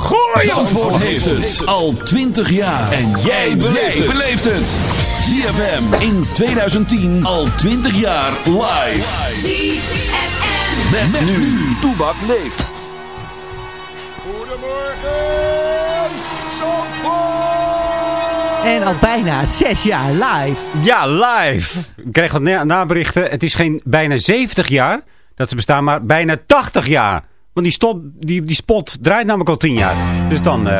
Zandvoort heeft het al 20 jaar. En jij beleeft het. ZFM in 2010 al 20 jaar live. ZFM. Met, nu. Toebak leeft. En al bijna zes jaar live. Ja, live. Ik kreeg wat na- naberichten. Het is geen bijna 70 jaar dat ze bestaan, maar bijna 80 jaar. Die, stop, die, die spot draait namelijk al 10 jaar. Dus dan, eh,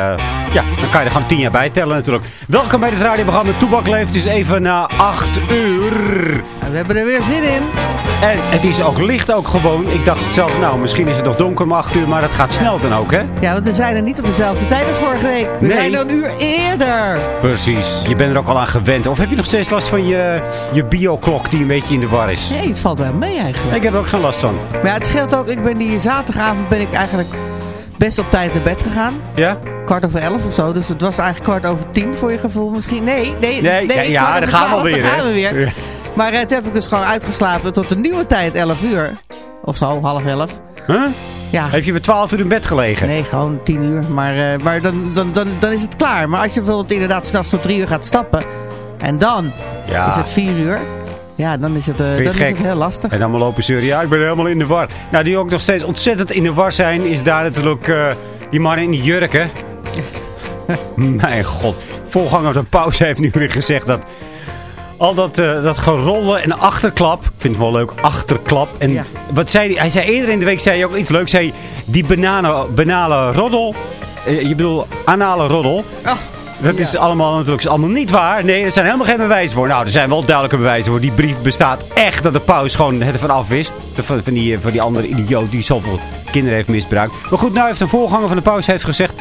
ja, dan kan je er gewoon 10 jaar bij tellen natuurlijk. Welkom bij het radioprogramma Toebak Leeft. Het is even na 8 uur. We hebben er weer zin in. En het is ook licht ook gewoon. Ik dacht zelf, nou, misschien is het nog donker om 8 uur, maar het gaat snel dan ook, hè? Ja, want we zijn er niet op dezelfde tijd als vorige week. We Nee. zijn er een uur eerder. Precies. Je bent er ook al aan gewend. Of heb je nog steeds last van je, je bioklok die een beetje in de war is? Nee, het valt wel mee eigenlijk. Ik heb er ook geen last van. Maar ja, het scheelt ook. Ik ben die zaterdagavond ben ik eigenlijk best op tijd naar bed gegaan. Ja? Kwart over elf of zo. Dus het was eigenlijk kwart over tien voor je gevoel misschien. Nee, nee. Nee, ja, daar gaan we alweer, daar gaan we weer. Ja. Maar eh, toen heb ik dus gewoon uitgeslapen tot de nieuwe tijd, 11 uur. Of zo, half elf. Huh? Ja. Heb je weer 12 uur in bed gelegen? Nee, gewoon tien uur. Maar, eh, maar dan, dan, dan, dan is het klaar. Maar als je bijvoorbeeld inderdaad s'nachts tot drie uur gaat stappen. En dan Ja. is het vier uur. Ja, dan is het, je dan is het heel lastig. En dan maar lopen zeuren. Ja, ik ben helemaal in de war. Nou, die ook nog steeds ontzettend in de war zijn, is daar natuurlijk eh, die man in die jurken. Mijn god. Voorganger van pauze heeft nu weer gezegd dat al dat, eh, dat gerollen en achterklap. Ik vind het wel leuk, achterklap. En Ja. wat zei hij? Hij zei eerder in de week zei hij ook iets leuks. Zei die bananen, banale roddel. je bedoelt anale roddel. Oh, Dat is allemaal natuurlijk is allemaal niet waar. Nee, er zijn helemaal geen bewijzen voor. Nou, er zijn wel duidelijke bewijzen voor. Die brief bestaat echt dat de paus gewoon het ervan af wist. Van, van, die, van die andere idioot die zoveel kinderen heeft misbruikt. Maar goed, nou heeft een voorganger van de paus heeft gezegd...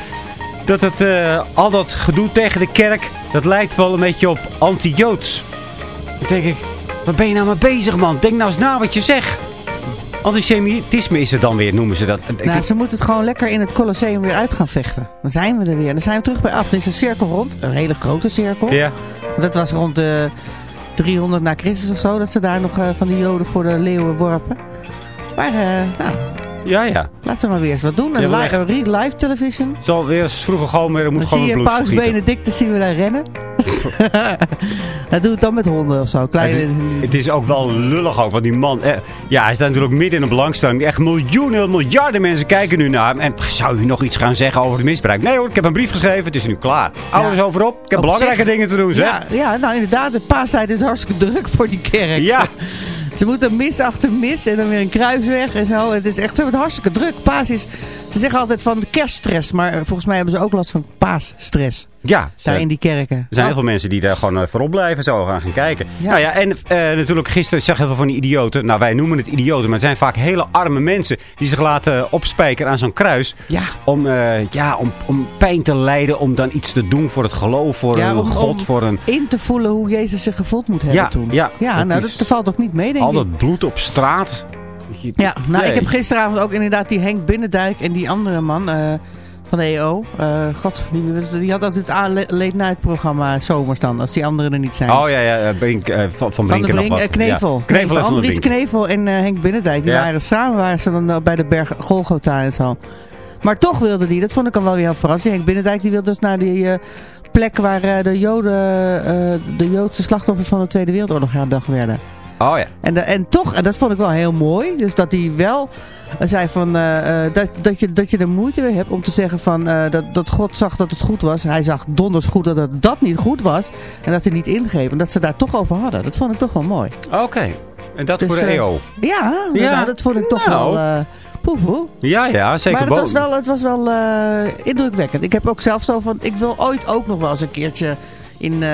dat het, eh, al dat gedoe tegen de kerk... dat lijkt wel een beetje op anti-Joods. Dan denk ik, waar ben je nou mee bezig, man? Denk nou eens na wat je zegt. Antisemitisme is het dan weer, noemen ze dat. Nou, ze moeten het gewoon lekker in het Colosseum weer uit gaan vechten. Dan zijn we er weer. Dan zijn we terug bij af. Er is een cirkel rond. Een hele grote cirkel. ja. Dat was rond de 300 na Christus of zo. Dat ze daar nog eh, van die joden voor de leeuwen worpen. Maar eh, nou, ja, ja. laten we maar weer eens wat doen. Een Ja, echt. read live television. Zal weer eens vroeger gewoon weer, er moet Dan gewoon zie je Paus. Benedictus zien we daar rennen. Dat doe het dan met honden of zo. Kleine, Het is, het is ook wel lullig ook, want die man... Eh, ja, hij staat natuurlijk midden in een belangstelling. Echt miljoenen, miljarden mensen kijken nu naar hem. En zou u nog iets gaan zeggen over het misbruik? Nee hoor, ik heb een brief geschreven, het is nu klaar. Ouders Ja. overop, ik heb Op belangrijke zich- dingen te doen, zeg. ja, ja, nou inderdaad. De paastijd is hartstikke druk voor die kerk. Ja. Ze moeten mis achter mis en dan weer een kruisweg en zo. Het is echt hartstikke druk. Paas is, ze zeggen altijd van kerststress, maar volgens mij hebben ze ook last van paasstress. Ja, Daar ze- in die kerken. Er zijn heel veel mensen die daar gewoon eh, voorop blijven zo gaan, gaan kijken. Ja. Nou ja, en eh, natuurlijk gisteren zag heel veel van die idioten. Nou, wij noemen het idioten, maar het zijn vaak hele arme mensen die zich laten opspijkeren aan zo'n kruis. Ja. Om, eh, ja, om, om pijn te lijden, om dan iets te doen voor het geloof, voor Ja, een om- God, om voor een... In te voelen hoe Jezus zich gevoeld moet hebben Ja, toen. ja, ja dat nou is- dat valt ook niet mee, denk Al ik. dat bloed op straat. Ja, nou, Nee. ik heb gisteravond ook inderdaad die Henk Binnendijk en die andere man eh, van de EO. eh, God, die, die had ook het late night programma zomers dan, als die anderen er niet zijn. Oh ja, ja eh, Brink, eh, van, van Brink Brink, eh, Knevel. Ja. Knevel Van Andries. Knevel en eh, Henk Binnendijk. Die Ja. waren samen waren ze dan eh, bij de berg Golgotha en zo. Maar toch wilde die, dat vond ik dan wel weer heel verrassend. Henk Binnendijk die wilde dus naar die eh, plek waar eh, de, Joden, eh, de Joodse slachtoffers van de Tweede Wereldoorlog herdacht werden. Oh ja. En, de- en toch, en dat vond ik wel heel mooi, dus dat hij wel eh, zei van, eh, eh, dat, dat, je, dat je er moeite mee hebt om te zeggen van, eh, dat, dat God zag dat het goed was. Hij zag donders goed dat het dat niet goed was en dat hij niet ingreep. En dat ze daar toch over hadden. Dat vond ik toch wel mooi. Oké. En dat Dus, voor de eh, EO. Ja, Ja. nou, dat vond ik toch Nou. wel... eh poe, poe. Ja, ja, zeker. Maar het was wel, het was wel eh, indrukwekkend. Ik heb ook zelf zo van, ik wil ooit ook nog wel eens een keertje in, eh,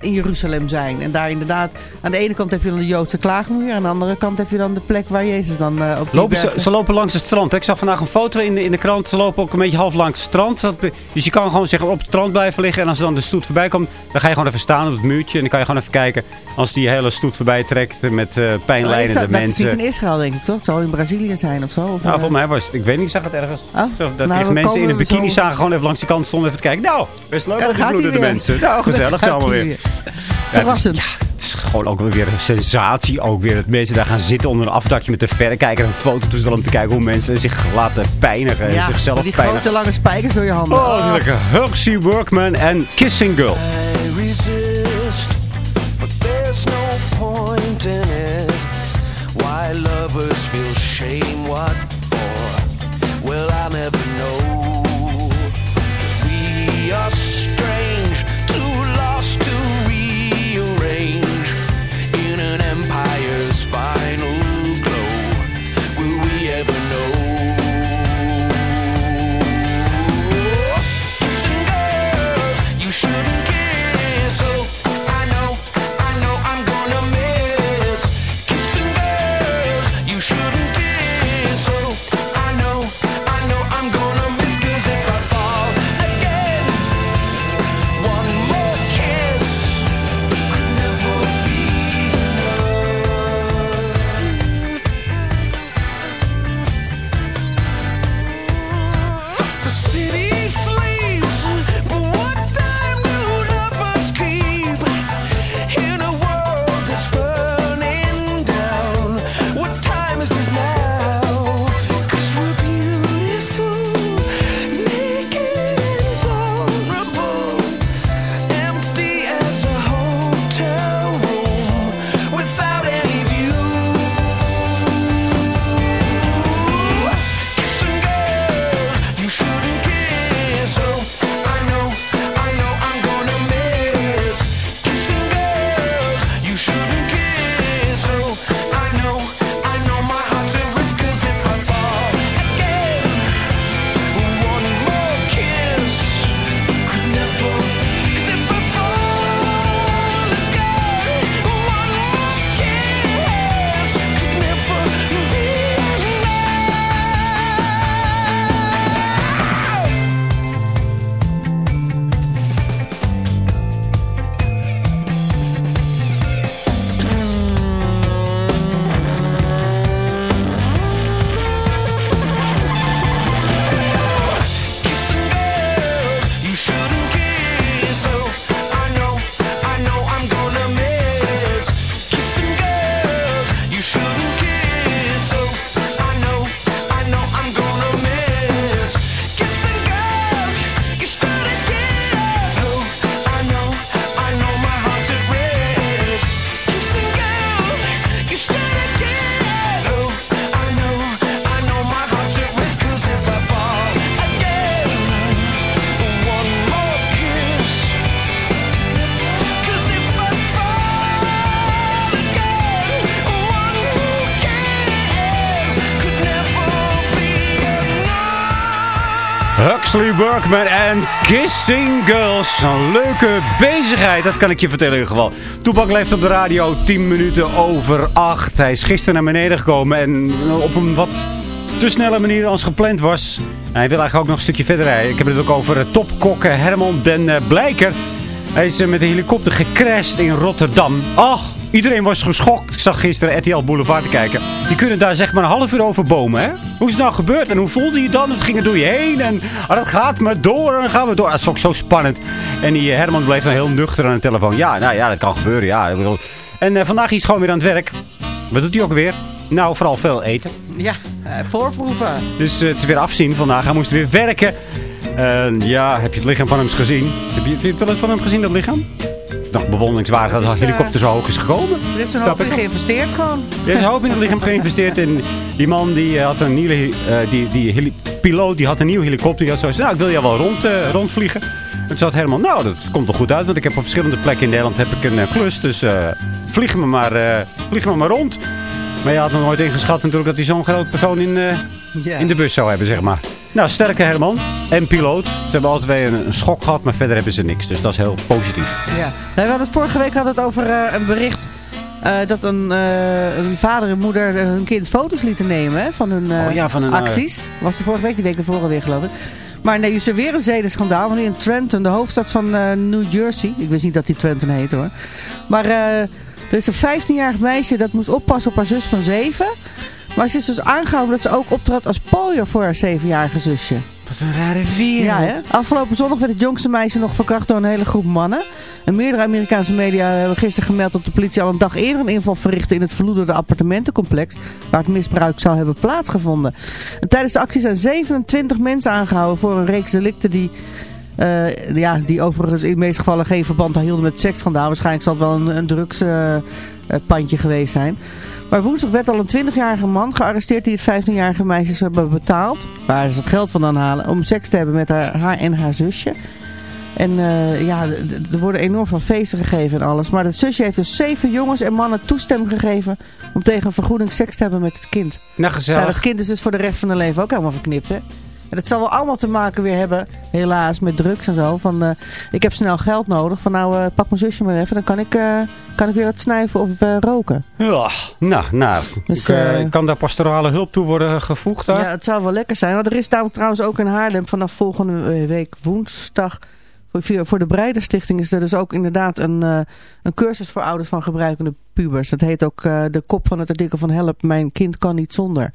in Jeruzalem zijn. En daar inderdaad, aan de ene kant heb je dan de Joodse klaagmuur. Aan de andere kant heb je dan de plek waar Jezus dan eh, op die Lopen ze, bergen- ze lopen langs het strand. hè. Ik zag vandaag een foto in de, in de krant. Ze lopen ook een beetje half langs het strand. Dus je kan gewoon zeg, maar, op het strand blijven liggen. En als dan de stoet voorbij komt, dan ga je gewoon even staan op het muurtje. En dan kan je gewoon even kijken. Als die hele stoet voorbij trekt met eh Oh, is pijnlijnende dat, dat is mensen. niet in Israël denk ik toch? Het zal in Brazilië zijn of zo? Of, Nou, eh, volgens mij was het, ik weet niet, ik zag het ergens. Oh, Zo, dat nou, mensen in een bikini zo- zagen gewoon even langs de kant stonden even te kijken. Nou, best leuk die bloedende weer. mensen. Nou, gezellig gaat allemaal weer. Verrassend. Ja, het is gewoon ook wel weer een sensatie. Ook weer dat mensen daar gaan zitten onder een afdakje met de verrekijker. En een foto toestel om te kijken hoe mensen zich laten pijnigen. En Ja, zichzelf met die pijnigen. grote lange spijkers door je handen. Oh, is lekker. Hugsy Workman en Kissing Girl. I resist, but there's no point in it. Why lovers feel shame, Huxley Workman en Kissing Girls. Een leuke bezigheid, dat kan ik je vertellen in ieder geval. Toepak leeft op de radio 10 minuten over 8. Hij is gisteren naar beneden gekomen en op een wat te snelle manier als gepland was. Hij wil eigenlijk ook nog een stukje verder rijden. Ik heb het ook over eh, topkokken Herman den eh, Blijker. Hij is eh, met een helikopter gecrashed in Rotterdam. Ach, Iedereen was geschokt. Ik zag gisteren RTL Boulevard kijken. Die kunnen daar zeg maar een half uur over bomen, hè? Hoe is het nou gebeurd en hoe voelde je dan? Het ging er door je heen en ah, dat gaat maar door en dan gaan we door. Dat is ook zo spannend. En die eh, Herman bleef dan heel nuchter aan de telefoon. Ja, nou ja, dat kan gebeuren, ja. En eh, vandaag is hij gewoon weer aan het werk. Wat doet hij ook weer? Nou, vooral veel eten. Ja, eh, voorproeven. Dus eh, het is weer afzien vandaag. Hij moest weer werken. En ja, heb je het lichaam van hem gezien? Heb je, heb je het wel eens van hem gezien, dat lichaam? Nog bewonderingswaardig dat de Dus, eh, helikopter zo hoog is gekomen. Er is een hoop in geïnvesteerd gewoon. Er is een hoop in het lichaam geïnvesteerd. En die man die had een nieuwe, die, die piloot die had een nieuw helikopter. Die had zo nou ik wil jou wel rond, rondvliegen. En toen zat helemaal, nou dat komt wel goed uit. Want ik heb op verschillende plekken in Nederland heb ik een klus. Dus vlieg, me maar, vlieg me maar rond. Maar je had nog nooit ingeschat natuurlijk dat hij zo'n groot persoon in, eh, in de bus zou hebben, zeg maar. Nou, sterke Herman en piloot. Ze hebben altijd weer een, een schok gehad, maar verder hebben ze niks. Dus dat is heel positief. Ja. We hadden het vorige week hadden het over eh, een bericht eh, dat een, een vader en moeder hun kind foto's lieten nemen hè, van hun eh, Oh ja, van hun, acties. Was de vorige week, die week ervoor weer geloof ik. Maar nee, is er weer een zedenschandaal. Want in Trenton, de hoofdstad van New Jersey. Ik wist niet dat die Trenton heet hoor. Maar is een 15-jarig meisje dat moest oppassen op haar zus van 7. Maar ze is dus aangehouden dat ze ook optrad als pooier voor haar 7-jarige zusje. Wat een rare weer. Ja, hè? Afgelopen zondag werd het jongste meisje nog verkracht door een hele groep mannen. En meerdere Amerikaanse media hebben gisteren gemeld dat de politie al een dag eerder een inval verrichtte in het verloederde appartementencomplex waar het misbruik zou hebben plaatsgevonden. En tijdens de actie zijn 27 mensen aangehouden voor een reeks delicten die... eh, ja, die overigens in de meeste gevallen geen verband hielden met het seksschandaal. Waarschijnlijk zal het wel een, een drugspandje geweest zijn. Maar woensdag werd al een 20-jarige man gearresteerd die het 15-jarige meisje hebben betaald. Waar ze het geld vandaan halen om seks te hebben met haar, haar en haar zusje. En eh, ja, er worden enorm veel feesten gegeven en alles. Maar dat zusje heeft dus zeven jongens en mannen toestemming gegeven om tegen een vergoeding seks te hebben met het kind. Nou, Ja, gezellig. dat kind is dus voor de rest van hun leven ook helemaal verknipt, hè. En dat zal wel allemaal te maken weer hebben, helaas, met drugs en zo. Van, eh, ik heb snel geld nodig. Van nou, eh, pak mijn zusje maar even. Dan kan ik, eh, kan ik weer wat snuiven of roken. Ja, nou, nou. Dus, ik, kan daar pastorale hulp toe worden gevoegd daar? Ja, het zou wel lekker zijn. Want er is namelijk trouwens ook in Haarlem vanaf volgende week woensdag... Voor, de Breiderstichting is er dus ook inderdaad een, een cursus voor ouders van gebruikende pubers. Dat heet ook de kop van het artikel van Help, mijn kind kan niet zonder.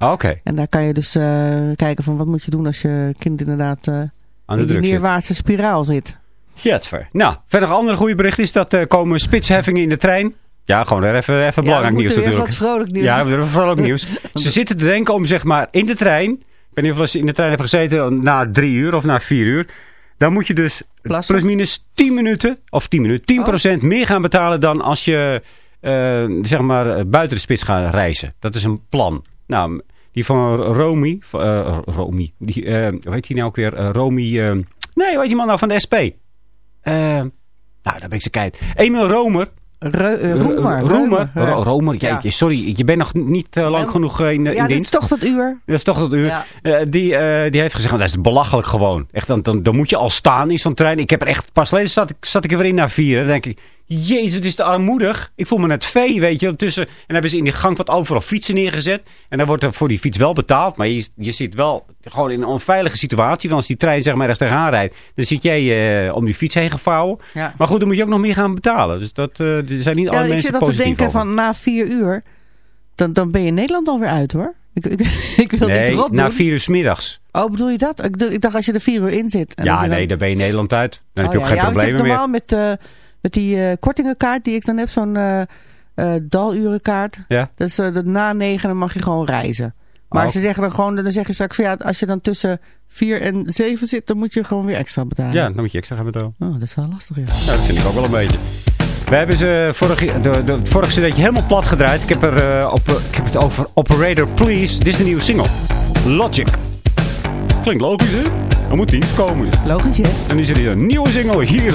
Ah, Oké, En daar kan je dus eh, kijken van wat moet je doen als je kind inderdaad eh, aan de in zit. neerwaartse spiraal zit. Jetver. Nou, verder een andere goede bericht is dat er komen spitsheffingen in de trein. Ja, gewoon even, even belangrijk nieuws natuurlijk. wat vrolijk nieuws. Ja, we hebben vrolijk nieuws. Ze zitten te denken om zeg maar in de trein. Ik weet niet of je in de trein hebt gezeten na drie uur of na vier uur. Dan moet je dus Plassen? plus minus 10 minuten, of 10 minuten, 10 procent meer gaan betalen dan als je eh, zeg maar eh, buiten de spits gaat reizen. Dat is een plan. Nou, die van Romy, eh Romy, die, eh, hoe heet die nou ook weer? Eh, Romy, nee, hoe heet die man nou van de SP? Nou, daar ben ik ze kwijt. Emil Romer. Roemer. Roemer. Ja. Ro- Romer. Jeetje, sorry. Je bent nog niet lang Ja, genoeg in, Ja, in dit is dienst. toch dat uur. Dat is toch dat uur. Ja. Die, die heeft gezegd, "Nou, dat is belachelijk gewoon. Echt, dan, dan, dan moet je al staan in zo'n trein. Ik heb er echt, pas geleden zat ik, zat ik er weer in na vier. Dan denk ik, jezus, het is te armoedig. Ik voel me net vee, weet je. Tussen, en dan hebben ze in die gang wat overal fietsen neergezet. En dan wordt er voor die fiets wel betaald. Maar je, je zit wel gewoon in een onveilige situatie. Want als die trein zeg maar ergens tegenaan rijdt, dan zit jij eh, om die fiets heen gevouwen. Ja. Maar goed, dan moet je ook nog meer gaan betalen. Dus dat er zijn niet alle Ja, ik mensen zit dat te positief denken over. van na vier uur, dan, dan ben je Nederland alweer uit hoor. Ik, ik, ik wil Nee, erop na vier uur 's middags. Oh, bedoel je dat? Ik, dacht- ik dacht als je er vier uur in zit. Ja, dan- nee, dan ben je Nederland uit. Dan heb je Oh, ook ja. geen problemen ik heb meer. normaal met, eh, met die eh, kortingenkaart die ik dan heb, zo'n eh eh, dalurenkaart. Ja. Dus dat na negen dan mag je gewoon reizen. Maar Oh. ze zeggen dan gewoon, dan zeg je straks van ja, als je dan tussen vier en zeven zit, dan moet je gewoon weer extra betalen. Ja, dan moet je extra gaan betalen. Oh, dat is wel lastig, ja. Ja, dat vind ik ook wel een beetje. We hebben ze vorige, de, de, vorige cd'tje helemaal plat gedraaid. Ik heb, er, op, ik heb het over Operator Please. Dit is de nieuwe single. Logic. Klinkt logisch, hè? Dan moet die komen. Logisch, hè? En nu er hier een nieuwe single hier.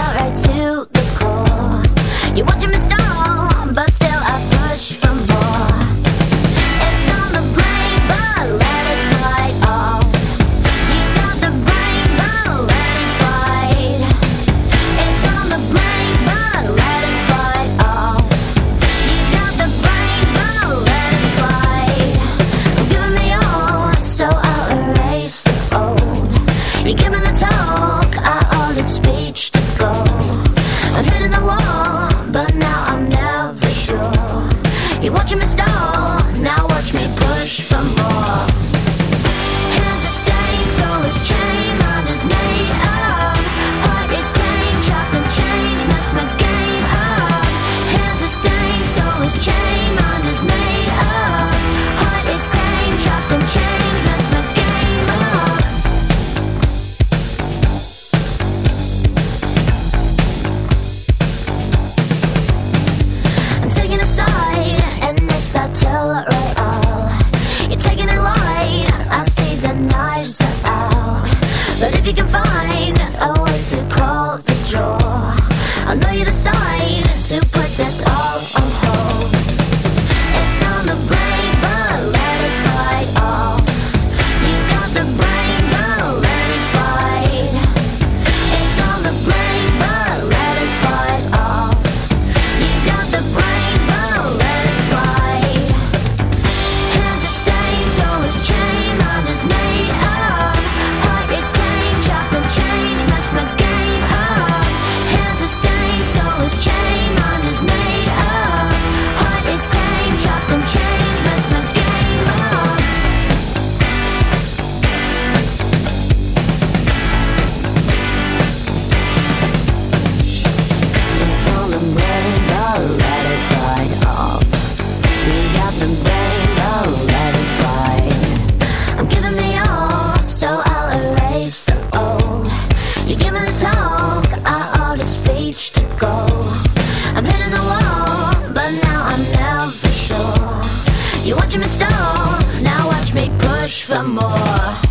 watching. Now watch me push for more.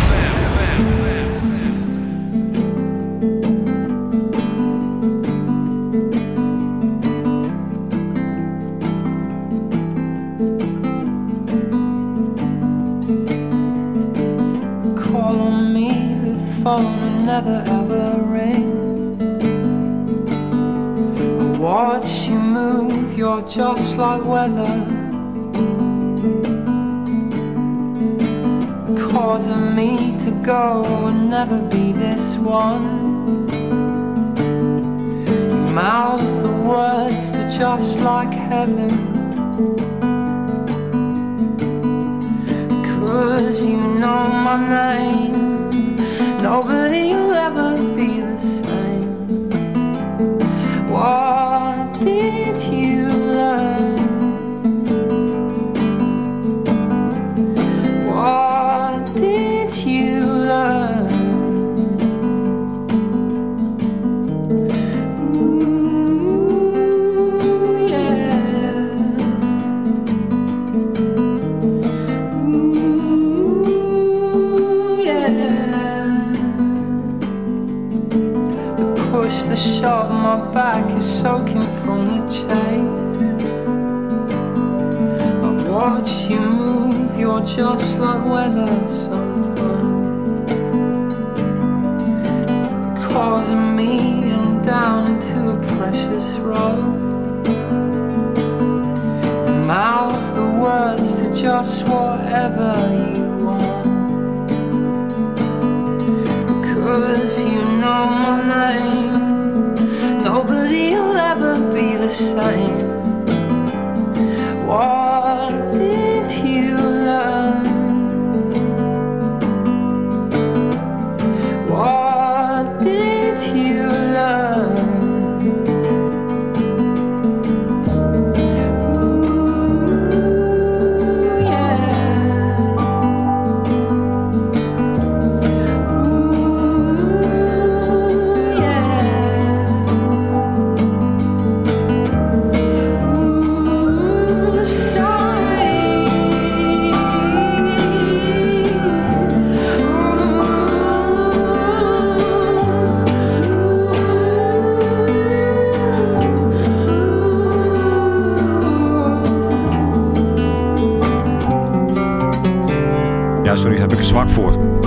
never ever rain. I watch you move, you're just like weather. Causing me to go and never be this one. You mouth the words to just like heaven. Cause you know my name Nobody will ever be the same. What did you?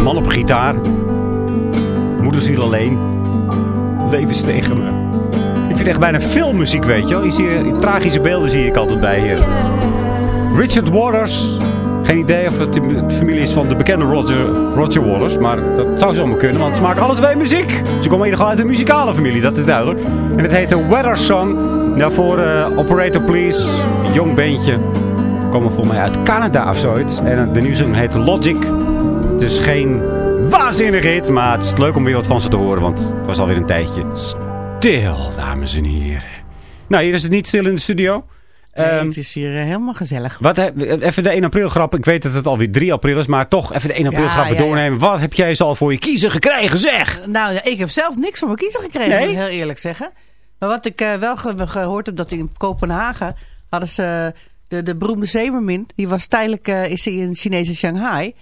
Man op gitaar. Moederziel alleen. Leven tegen me. Ik vind echt bijna filmmuziek, weet je wel. Je eh, tragische beelden zie ik altijd bij hier. Richard Waters. Geen idee of het de familie is van de bekende Roger, Roger Waters. Maar dat zou zomaar kunnen, want ze maken alle twee muziek. Ze komen in ieder geval uit een muzikale familie, dat is duidelijk. En het heet The Weather Song. Daarvoor uh, Operator Please. Jong beentje. Komen volgens mij uit Canada of zoiets. En de nieuwe zoon heet Logic. Het is geen waanzinnige hit, maar het is leuk om weer wat van ze te horen. Want het was alweer een tijdje stil, dames en heren. Nou, hier is het niet stil in de studio. Nee, Ehm, het is hier eh, helemaal gezellig. wat, even de 1 april grap. Ik weet dat het alweer 3 april is, maar toch even de 1 april Ja, grappen ja, ja. doornemen. Wat heb jij zo al voor je kiezen gekregen, zeg? Nou, ja, ik heb zelf niks van mijn kiezer gekregen, Nee? moet ik heel eerlijk zeggen. Maar wat ik eh, wel ge- gehoord heb, dat in Kopenhagen hadden ze eh, de, de beroemde zeemermin. Die was tijdelijk eh, is ze in Chinese Shanghai.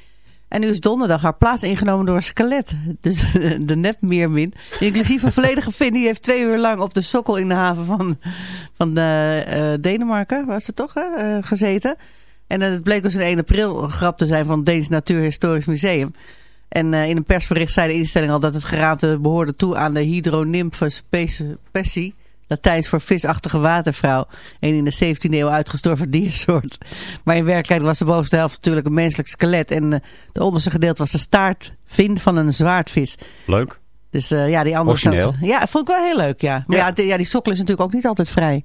En nu is donderdag haar plaats ingenomen door een skelet. Dus de nepmeermin. Inclusief een volledige fin. Die heeft twee uur lang op de sokkel in de haven van, van eh, eh, Denemarken, was het toch, eh, gezeten. En het bleek dus een 1 april grap te zijn van het Deens Natuurhistorisch Museum. En in een persbericht zei de instelling al dat het geraamte behoorde toe aan de Hydronymphus pesci. Latijns voor visachtige watervrouw. Een in de 17e eeuw uitgestorven diersoort. Maar in werkelijkheid was de bovenste helft natuurlijk een menselijk skelet. En eh, de onderste gedeelte was de staartvin van een zwaardvis. Leuk. Dus eh, ja, die andere Origineel. zat- Ja, vond ik wel heel leuk, ja. Maar Ja. ja, die, ja, die sokkel is natuurlijk ook niet altijd vrij.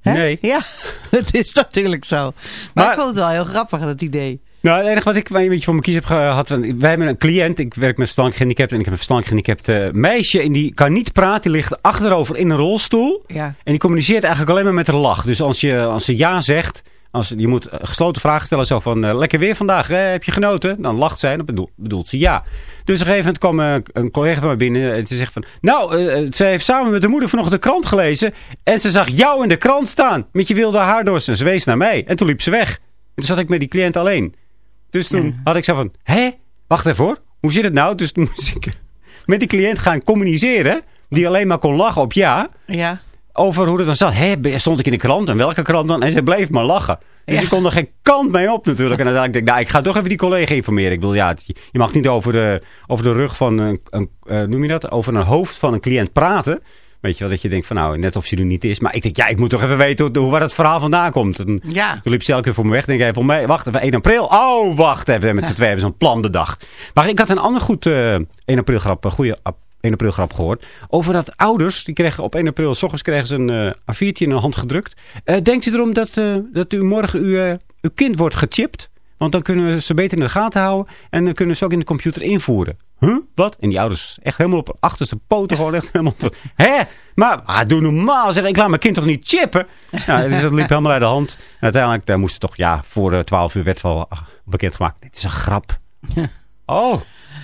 Hè? Nee. Ja, het is natuurlijk zo. Maar, Maar- ik vond het wel heel grappig, dat idee. Nou, het enige wat ik een beetje voor mijn kies heb gehad. Wij hebben een cliënt. Ik werk met verstandelijk gehandicapten. En ik heb een verstandelijk gehandicapt eh, meisje. En die kan niet praten. Die ligt achterover in een rolstoel. Ja. En die communiceert eigenlijk alleen maar met een lach. Dus als, je, als ze ja zegt. Als, je moet eh, gesloten vragen stellen. Zo van, eh, lekker weer vandaag. hè? heb je genoten? Dan lacht zij. En dan bedoelt ze ja. Dus op een gegeven moment kwam eh, een collega van mij binnen. En ze zegt van, nou, ze heeft samen met de moeder vanochtend de krant gelezen. En ze zag jou in de krant staan. Met je wilde haardos. En ze wees naar mij. En toen liep ze weg. En toen zat ik met die cliënt alleen. Dus toen had ik zo van, hé, wacht even hoor. Hoe zit het nou? Dus toen moest ik met die cliënt gaan communiceren. Die alleen maar kon lachen op ja. Ja. Over hoe het dan zat. Hé, stond ik in de krant? En welke krant dan? En ze bleef maar lachen. Dus Ja. ik kon er geen kant mee op natuurlijk. En uiteindelijk denk ik, nou, ik ga toch even die collega informeren. Ik bedoel, ja, het- je mag niet over de, over de rug van een, een eh, noem je dat? Over een hoofd van een cliënt praten. Weet je wel, dat je denkt van nou, net of ze er niet is. Maar ik denk, ja, ik moet toch even weten hoe, hoe waar het verhaal vandaan komt. En Ja. toen liep ze elke keer voor me weg. Denk ik, voor mij, wacht even, 1 april. Oh, wacht even, met z'n twee hebben ze een plan bedacht. Maar ik had een ander goed eh 1 april grap, een goede ap- 1 april grap gehoord. Over dat ouders, die kregen op 1 april, s ochtends kregen ze een eh A4'tje in hun hand gedrukt. Eh, denkt u erom dat, dat u morgen uw, uw kind wordt gechipt? Want dan kunnen we ze beter in de gaten houden. En dan kunnen we ze ook in de computer invoeren. Huh? Wat? En die ouders echt helemaal op hun achterste poten. Gewoon echt helemaal... Hè? Maar ah, doe normaal. Zeg, ik laat mijn kind toch niet chippen? Nou, dus dat liep helemaal uit de hand. En uiteindelijk daar moest toch... Ja, voor eh, 12 uur werd wel ah, bekendgemaakt. Dit is een grap. Oh.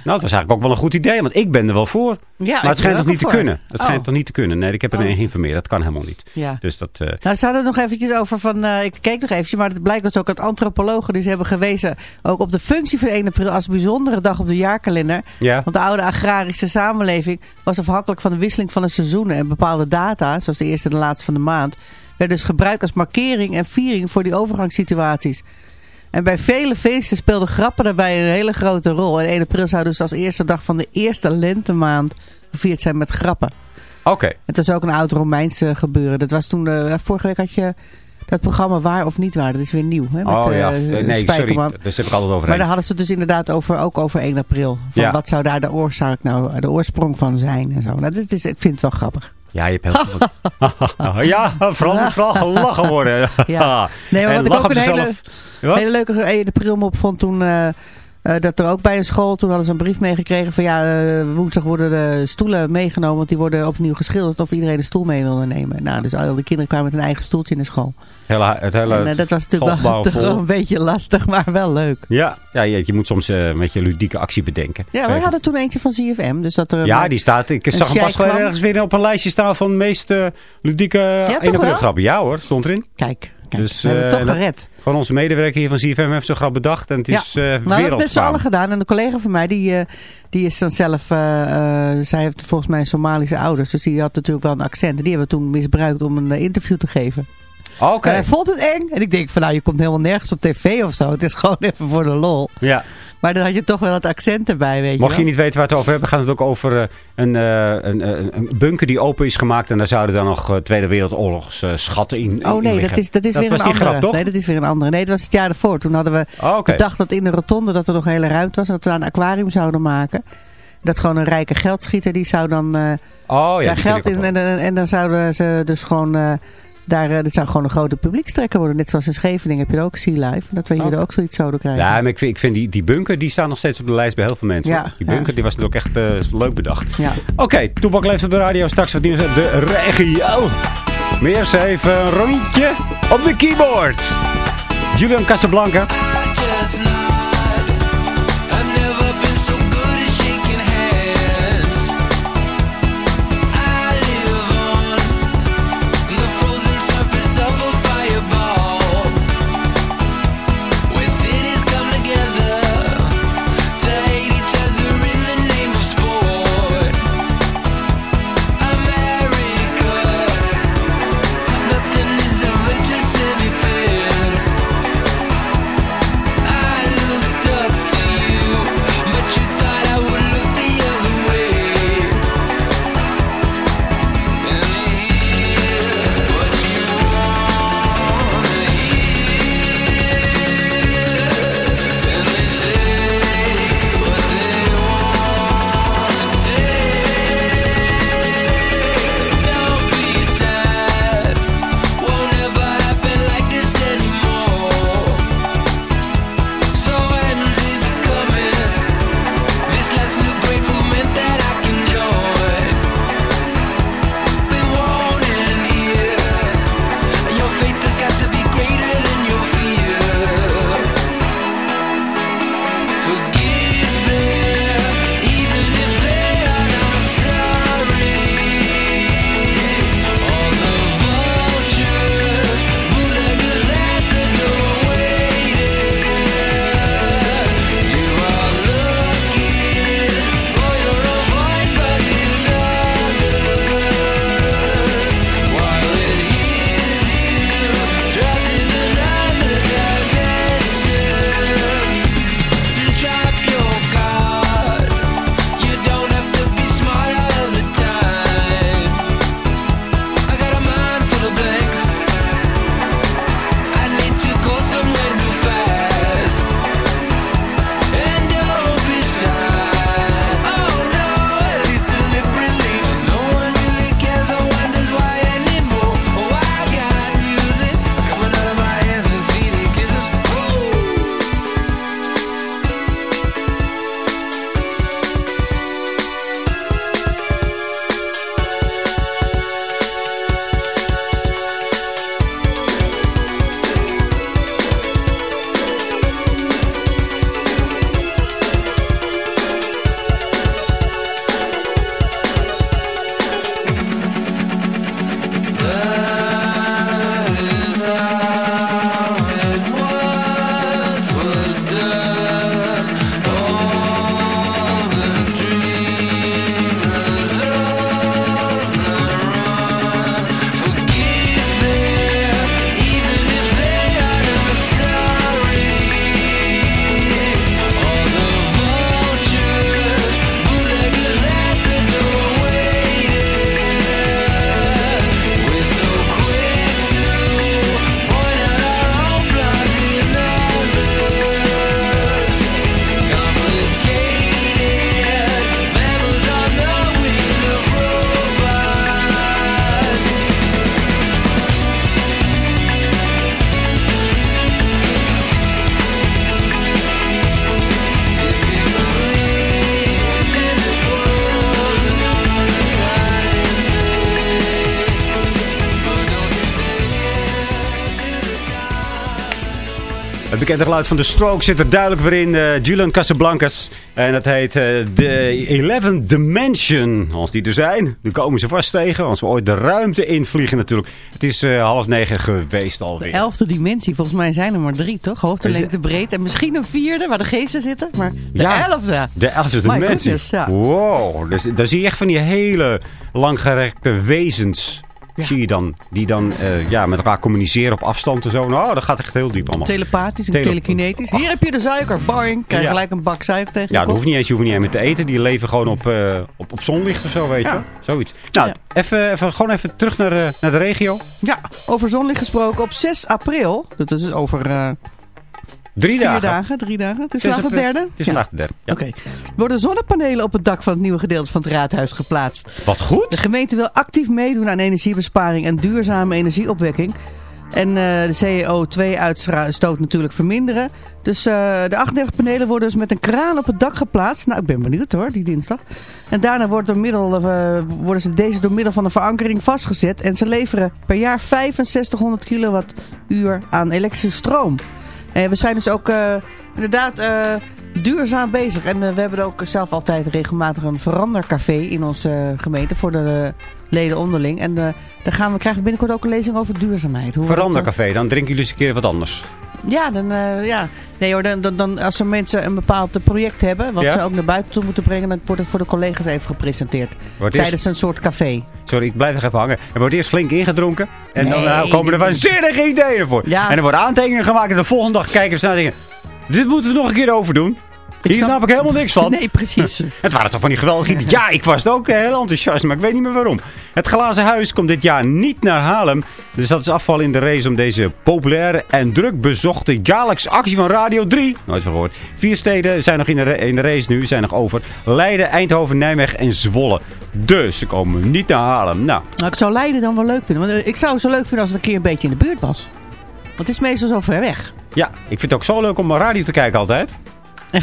Nou, dat was eigenlijk ook wel een goed idee. Want ik ben er wel voor. Ja, maar het schijnt toch niet te kunnen. Het Oh. schijnt toch niet te kunnen. Nee, ik heb er Oh. een informeerd. Dat kan helemaal niet. Ja. Dus dat... eh, Nou, ze hadden het nog eventjes over van, eh, ik keek nog eventjes, maar het blijkt dus ook dat antropologen dus hebben gewezen ook op de functie van 1 april als bijzondere dag op de jaarkalender. Ja. Want de oude agrarische samenleving was afhankelijk van de wisseling van de seizoenen en bepaalde data, zoals de eerste en de laatste van de maand, werden dus gebruikt als markering en viering voor die overgangssituaties. En bij vele feesten speelden grappen daarbij een hele grote rol. En 1 april zou dus als eerste dag van de eerste lentemaand gevierd zijn met grappen. Oké. Het was ook een oud Romeinse gebeuren. Dat was toen, eh, vorige week had je dat programma Waar of Niet Waar. Dat is weer nieuw. Hè, met, Oh ja, eh, nee, sorry. Dus heb ik altijd over. Maar daar hadden ze het dus inderdaad over, ook over 1 april. Van Ja. Wat zou daar de oorzaak nou, de oorsprong van zijn en zo. Nou, dit is, ik vind het wel grappig. Ja, je hebt heel veel... ja, vooral vooral gelachen worden. Ja. Nee, maar En wat ik ook een hele, hele leuke 1 april mop vond toen... eh, dat er ook bij een school, toen hadden ze een brief meegekregen van ja, eh, woensdag worden de stoelen meegenomen, want die worden opnieuw geschilderd of iedereen een stoel mee wilde nemen. Nou, dus al die kinderen kwamen met een eigen stoeltje in de school. Hele, het hele En, eh, dat was natuurlijk wel, toch wel een beetje lastig, maar wel leuk. Ja, ja je, je moet soms een beetje ludieke actie bedenken. Ja, wij hadden toen eentje van ZFM. Dus dat er Ja, die staat. Ik zag hem pas ergens weer op een lijstje staan van de meest ludieke toch 1 april wel? grappen. Ja hoor, stond erin. Kijk, kijk Dus, we hebben het eh, toch gered. Gewoon onze medewerker hier van CFM heeft zo'n grap bedacht. En het is ja. eh nou, we hebben het met z'n allen gedaan. En de collega van mij, die, eh, die is dan zelf... zij heeft volgens mij Somalische ouders. Dus die had natuurlijk wel een accent. En die hebben we toen misbruikt om een interview te geven. Oké. En hij vond het eng. En ik denk van nou, je komt helemaal nergens op tv of zo. Het is gewoon even voor de lol. Ja. Maar dan had je toch wel het accent erbij, weet je Mocht je niet weten waar we het over hebben, gaat het ook over eh, een, eh, een, een, een bunker die open is gemaakt. En daar zouden dan nog eh, Tweede Wereldoorlogs eh, schatten in, Oh nee, dat is, dat is weer was een andere. grap, toch? Nee, dat is weer een andere. Nee, het was het jaar ervoor. Toen hadden we Oh, oké. bedacht dat in de rotonde dat er nog hele ruimte was. En dat we daar een aquarium zouden maken. Dat gewoon een rijke geldschieter, die zou dan eh, Oh ja, daar geld in. En, en, en dan zouden ze dus gewoon... eh, daar, eh, dat zou gewoon een grote publiekstrekker worden. Net zoals in Scheveningen heb je er ook Sea Life. Dat we hier Oké. ook zoiets zouden krijgen. Ja, maar ik vind, ik vind die, die bunker, die staat nog steeds op de lijst bij heel veel mensen. Ja. Die bunker, ja. die was natuurlijk echt eh, leuk bedacht. Ja. Oké, Toepak leeft op de radio. Straks wat nieuws uit de regio. Meer eens even een rondje op de keyboard. Julian Casablanca. Het bekende geluid van de Stroke zit er duidelijk weer in. eh, Julian Casablancas. En dat heet de 11 Dimension. Als die er zijn, dan komen ze vast tegen. Als we ooit de ruimte invliegen natuurlijk. Het is eh, half negen geweest De alweer. elfde dimensie. Volgens mij zijn er maar drie, toch? Hoogte, lengte, breed. En misschien een vierde, waar de geesten zitten. Maar de Ja. elfde. De elfde dimensie. goodness, ja. Wow, dus, daar zie je echt van die hele langgerekte wezens. Zie je dan. Die dan eh, ja, met elkaar communiceren op afstand en zo. Nou, dat gaat echt heel diep allemaal. Telepathisch en Tele- telekinetisch. Hier heb je de suiker. Boing. Krijg Ja. gelijk een bak suiker tegen Ja, dat hoeft niet eens. Je hoeft niet eens met te eten. Die leven gewoon op, eh, op, op zonlicht of zo, weet je. Ja. Zoiets. Nou, even, even, gewoon even terug naar, de naar de regio. Ja, over zonlicht gesproken. Op 6 april, dat is dus over eh, Drie vier dagen. dagen. drie dagen. Het is vandaag de derde? Het is vandaag de derde. Ja. Oké. worden zonnepanelen op het dak van het nieuwe gedeelte van het raadhuis geplaatst. Wat goed. De gemeente wil actief meedoen aan energiebesparing en duurzame energieopwekking. En eh, de CO2-uitstoot natuurlijk verminderen. Dus eh, de 38 panelen worden dus met een kraan op het dak geplaatst. Nou, ik ben benieuwd hoor, die dinsdag. En daarna wordt door middel, eh, worden ze deze door middel van een verankering vastgezet. En ze leveren per jaar 6500 kilowattuur aan elektrische stroom. En we zijn dus ook eh, inderdaad eh, duurzaam bezig. En eh, we hebben ook zelf altijd regelmatig een verandercafé in onze eh, gemeente voor de eh, leden onderling. En eh, daar gaan we, krijgen we binnenkort ook een lezing over duurzaamheid. Hoe Verandercafé. Dan drinken jullie eens een keer wat anders. eh, ja, dan, eh, ja. Nee hoor, dan, dan, dan, als er mensen een bepaald eh, project hebben, wat Ja? ze ook naar buiten toe moeten brengen, dan wordt het voor de collega's even gepresenteerd. Wordt eerst- Tijdens een soort café. Sorry, ik blijf nog even hangen. Er wordt eerst flink ingedronken. En dan eh, komen er waanzinnige ideeën voor. Ja. En er worden aantekeningen gemaakt. En de volgende dag kijken we naar en denken... Dit moeten we nog een keer overdoen. Hier snap- snap ik helemaal niks van. Nee, precies. Het waren toch van die geweldige. Ja, ik was ook eh, heel enthousiast, maar ik weet niet meer waarom. Het Glazen Huis komt dit jaar niet naar Haarlem. Dus dat is afval in de race om deze populaire en druk bezochte jaarlijkse actie van Radio 3. Nooit van gehoord. Vier steden zijn nog in de, ra- in de race nu, zijn nog over. Leiden, Eindhoven, Nijmegen en Zwolle. Dus ze komen niet naar Haarlem. Nou, Nou, ik zou Leiden dan wel leuk vinden. Want eh, ik zou het zo leuk vinden als het een keer een beetje in de buurt was. Want het is meestal zo ver weg. ja, ik vind het ook zo leuk om radio te kijken altijd.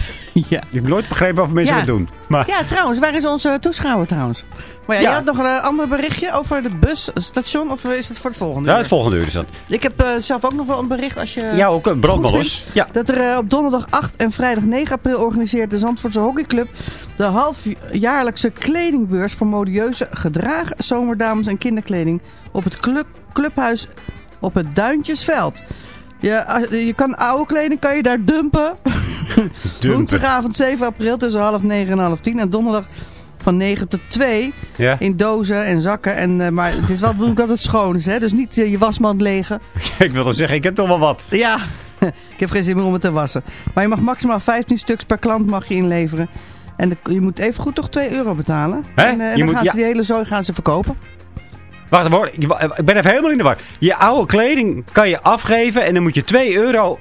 ja. Ik heb nooit begrepen of mensen Ja. dat doen. Maar Ja, trouwens, waar is onze toeschouwer trouwens? Maar ja, Ja. je had nog een eh, ander berichtje over de busstation, of is het voor het volgende? ja, uur? het volgende uur is dat. Ik heb eh, zelf ook nog wel een bericht als je... Ja, ook vindt. Ja. Dat er eh, op donderdag 8 en vrijdag 9 april organiseert de Zandvoortse Hockeyclub de halfjaarlijkse kledingbeurs voor modieuze gedragen zomerdames en kinderkleding op het club, clubhuis op het Duintjesveld. Je, je kan oude kleding kan je daar dumpen. Woensdagavond 7 april tussen half 9 en half 10 en donderdag van 9 tot 2 Ja. in dozen en zakken. En, eh, maar het is wel de bedoeling dat het schoon is, hè? dus niet eh, je wasmand legen. ik wil wel zeggen, ik heb toch wel wat. Ja, ik heb geen zin meer om het te wassen. Maar je mag maximaal 15 stuks per klant mag je inleveren. En de- je moet even goed toch 2 euro betalen. Hè? En, eh, en Je dan moet- gaan ja. ze die hele zooi gaan ze verkopen. Wacht, ik ben even helemaal in de war. Je oude kleding kan je afgeven en dan moet je 2 euro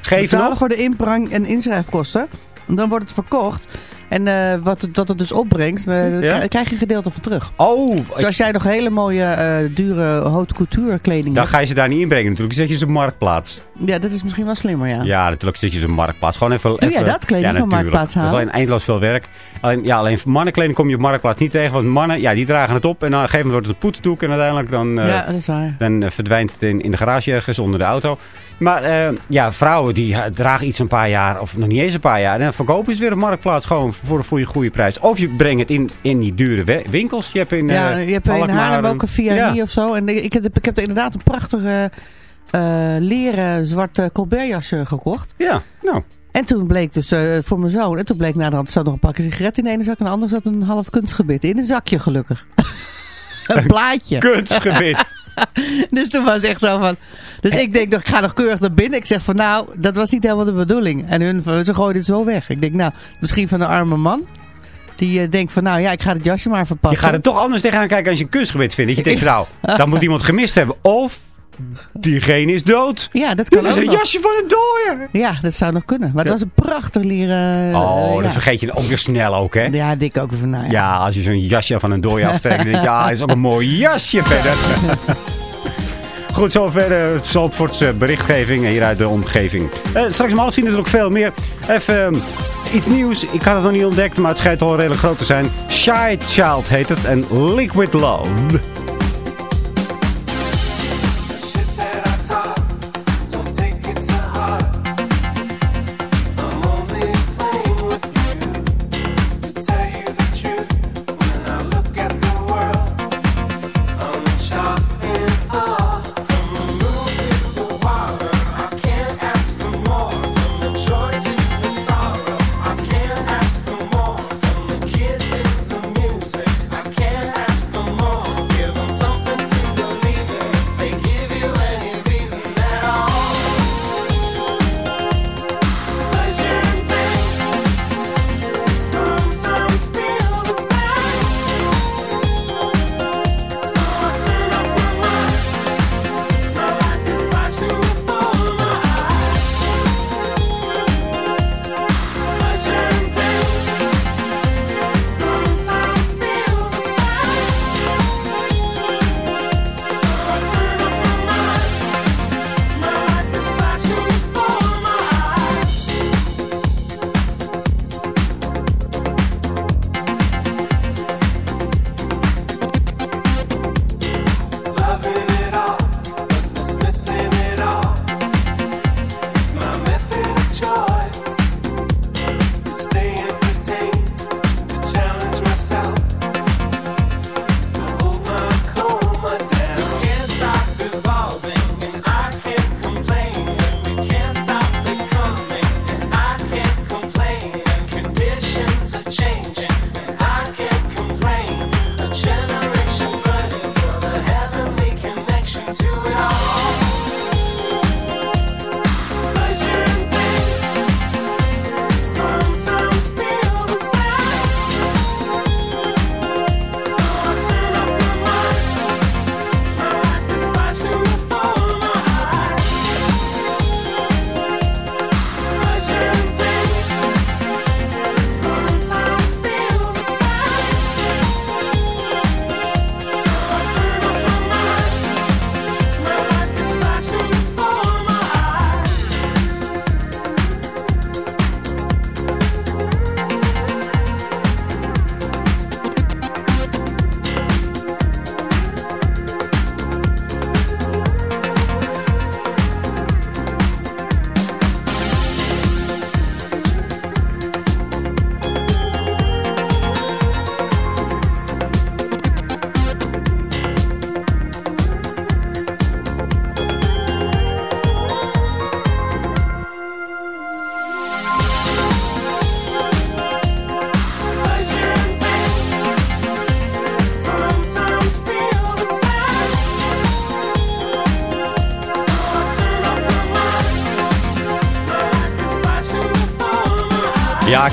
geven betalen nog. voor de inbreng en inschrijfkosten. En dan wordt het verkocht. En eh, wat, het, wat het dus opbrengt, eh, Ja? krijg- je een gedeelte van terug. Oh, Dus als jij nog hele mooie, eh, dure haute couture kleding dan hebt. ga je ze daar niet inbrengen natuurlijk. Dan zet je ze op marktplaats. Ja, dat is misschien wel slimmer, ja. Ja, natuurlijk zet je ze op marktplaats. Gewoon even... Doe jij even, dat, kleding ja, van. Marktplaats Dat is halen? alleen eindeloos veel werk. Alleen, ja, alleen mannenkleding kom je op marktplaats niet tegen. Want mannen, ja, die dragen het op. En dan op een gegeven moment wordt het een poetsdoek. En uiteindelijk dan... eh, ja, dat is waar. Dan eh, verdwijnt het in, in de garage ergens onder de auto. Maar eh, ja, vrouwen die dragen iets een paar jaar, of nog niet eens een paar jaar. En dan verkopen ze het weer op marktplaats gewoon voor, voor je goede prijs. Of je brengt het in, in die dure winkels. Je hebt in, Ja, je hebt in Haarlem ook een VIA Ja. of zo. En ik heb, ik heb er inderdaad een prachtige eh, leren zwarte colbertjas gekocht. Ja, nou. En toen bleek dus eh, voor mijn zoon, en toen bleek naderhand zat nog een pakje sigaretten in de ene zak en de andere zat een half kunstgebit in een zakje gelukkig. een plaatje. Kunstgebit. dus toen was het echt zo van... Dus ik denk, nog, ik ga nog keurig naar binnen. Ik zeg van nou, dat was niet helemaal de bedoeling. En hun, ze gooiden het zo weg. Ik denk nou, misschien van een arme man. Die eh, denkt van nou ja, ik ga het jasje maar Je verpassen. gaat er toch anders tegenaan kijken als je een kunstgebit vindt. Dat je denkt van nou, dan moet iemand gemist hebben. Of diegene is dood. Ja, dat kan Dit is ook een nog. jasje van een dooier. Ja, dat zou nog kunnen. Maar het was een prachtig leren... Oh, ja. dat vergeet je ook weer snel ook, hè? Ja, dik ook van nou ja. Ja, als je zo'n jasje van een dooi aftrekt, denk je, ja, is ook een mooi jasje verder. Goed, zo verder Zandvoortse berichtgeving hier uit de omgeving. Eh, straks om half tien natuurlijk veel meer. Even eh, iets nieuws. Ik had het nog niet ontdekt, maar het schijnt al redelijk groot te zijn. Shy Child heet het en Liquid Love.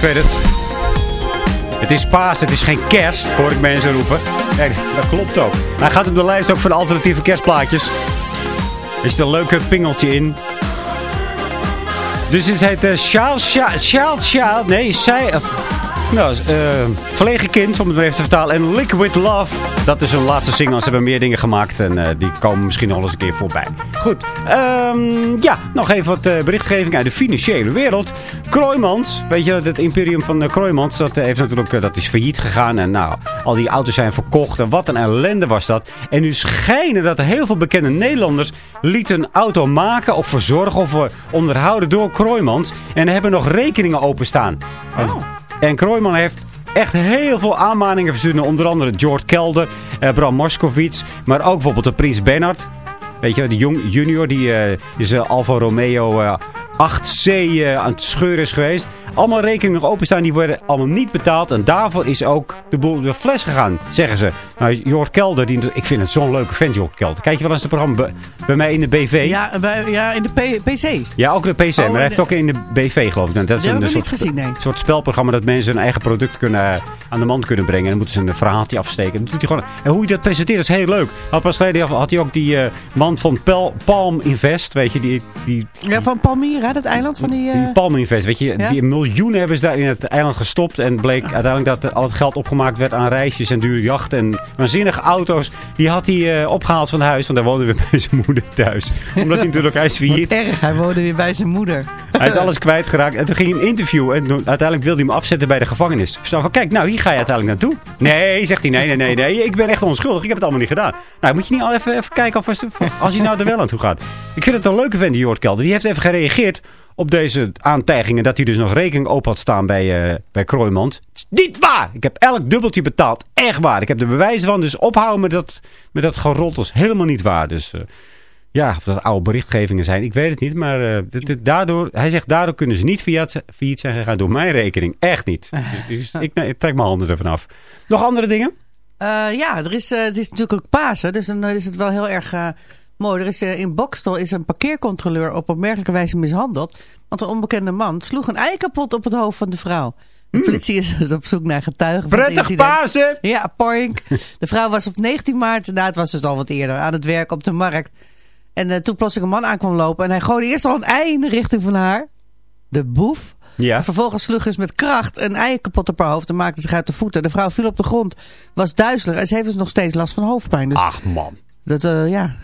Ik het. Is paas, het is geen kerst, hoor ik mensen roepen. Nee, dat klopt ook. Hij gaat op de lijst ook van alternatieve kerstplaatjes. Er zit een leuke pingeltje in. Dus het heet Child, Child, Child, Child. Nee, zij... of, nou, eh verlegen kind, om het maar even te vertalen. En Liquid Love. Dat is hun laatste single. Ze hebben meer dingen gemaakt. En eh, die komen misschien nog eens een keer voorbij. Goed. ehm, ja, nog even wat eh, berichtgeving uit de financiële wereld. Kroijmans. Weet je, het imperium van uh, Kroijmans. Dat, eh, heeft natuurlijk, eh, dat is failliet gegaan. En nou, al die auto's zijn verkocht. En wat een ellende was dat. En nu schijnen dat heel veel bekende Nederlanders lieten een auto maken of verzorgen of eh, onderhouden door Kroijmans. En hebben nog rekeningen openstaan. En, en Kroijman heeft echt heel veel aanmaningen naar Onder andere George Kelder, eh, Bram Moskowitz. Maar ook bijvoorbeeld de Prins Bernhard. Weet je, de jong, junior, die eh, is eh, Alfa Romeo eh 8C eh, aan het scheuren is geweest. Allemaal rekeningen nog openstaan, die worden allemaal niet betaald. En daarvoor is ook de boel de fles gegaan, zeggen ze. Nou, Jort Kelder, die, ik vind het zo'n leuke vent, Jort Kelder. Kijk je wel eens het programma bij, bij mij in de BV? Ja, bij, ja in de P- PC. Ja, ook de PC, maar hij heeft ook in de BV geloof ik. Dat is een soort, niet gezien, nee. soort spelprogramma dat mensen hun eigen product kunnen, eh, aan de man kunnen brengen. En dan moeten ze een verhaaltje afsteken. Dat doet hij gewoon. En hoe hij dat presenteert is heel leuk. Al pas geleden had hij ook die eh, man van Pel- Palm Invest, weet je, die, die Ja, van Palmyra, dat eiland van die... eh, die Palm Invest, weet je, Ja? die miljoenen hebben ze daar in het eiland gestopt. En bleek uiteindelijk dat al het geld opgemaakt werd aan reisjes en dure jachten. En waanzinnige auto's, die had hij eh, opgehaald van huis. Want hij woonde weer bij zijn moeder thuis. Omdat hij natuurlijk, hij is failliet. erg, hij woonde weer bij zijn moeder. Hij is alles kwijtgeraakt. En toen ging hij een interview. En toen, uiteindelijk wilde hij hem afzetten bij de gevangenis. Zo van, kijk, nou, hier ga je uiteindelijk naartoe. Nee, zegt hij, nee, nee, nee, nee. Ik ben echt onschuldig. Ik heb het allemaal niet gedaan. Nou, moet je niet al even, even kijken of als, hij nou er wel aan toe gaat. Ik vind het een leuke vent, Jort Kelder. Die heeft even gereageerd op deze aantijgingen. Dat hij dus nog rekening open had staan bij, eh bij Kroijmans. Niet waar! Ik heb elk dubbeltje betaald. Echt waar. Ik heb er bewijzen van. Dus ophouden met dat, met dat gerot helemaal niet waar. Dus... eh, ja, of dat oude berichtgevingen zijn, ik weet het niet. Maar eh, daardoor, hij zegt, daardoor kunnen ze niet failliet, failliet zijn gegaan door mijn rekening. Echt niet. Dus ik, nee, ik trek mijn handen ervan af. Nog andere dingen? Eh, ja, er is, eh, het is natuurlijk ook Pasen, dus dan is het wel heel erg eh, mooi. Er is, eh, in Bokstel is een parkeercontroleur op opmerkelijke wijze mishandeld. Want een onbekende man sloeg een ei kapot op het hoofd van de vrouw. De politie is dus op zoek naar getuigen Prettig. Pasen! Ja, poink. De vrouw was op 19 maart, nou het was dus al wat eerder, aan het werk op de markt. En eh, toen plotseling een man aankwam lopen en hij gooide eerst al een ei in de richting van haar. De boef. Ja. En vervolgens sloeg hij dus met kracht een ei kapot op haar hoofd en maakte zich uit de voeten. De vrouw viel op de grond, was duizelig en ze heeft dus nog steeds last van hoofdpijn. Dus Ach man. dat, eh, ja.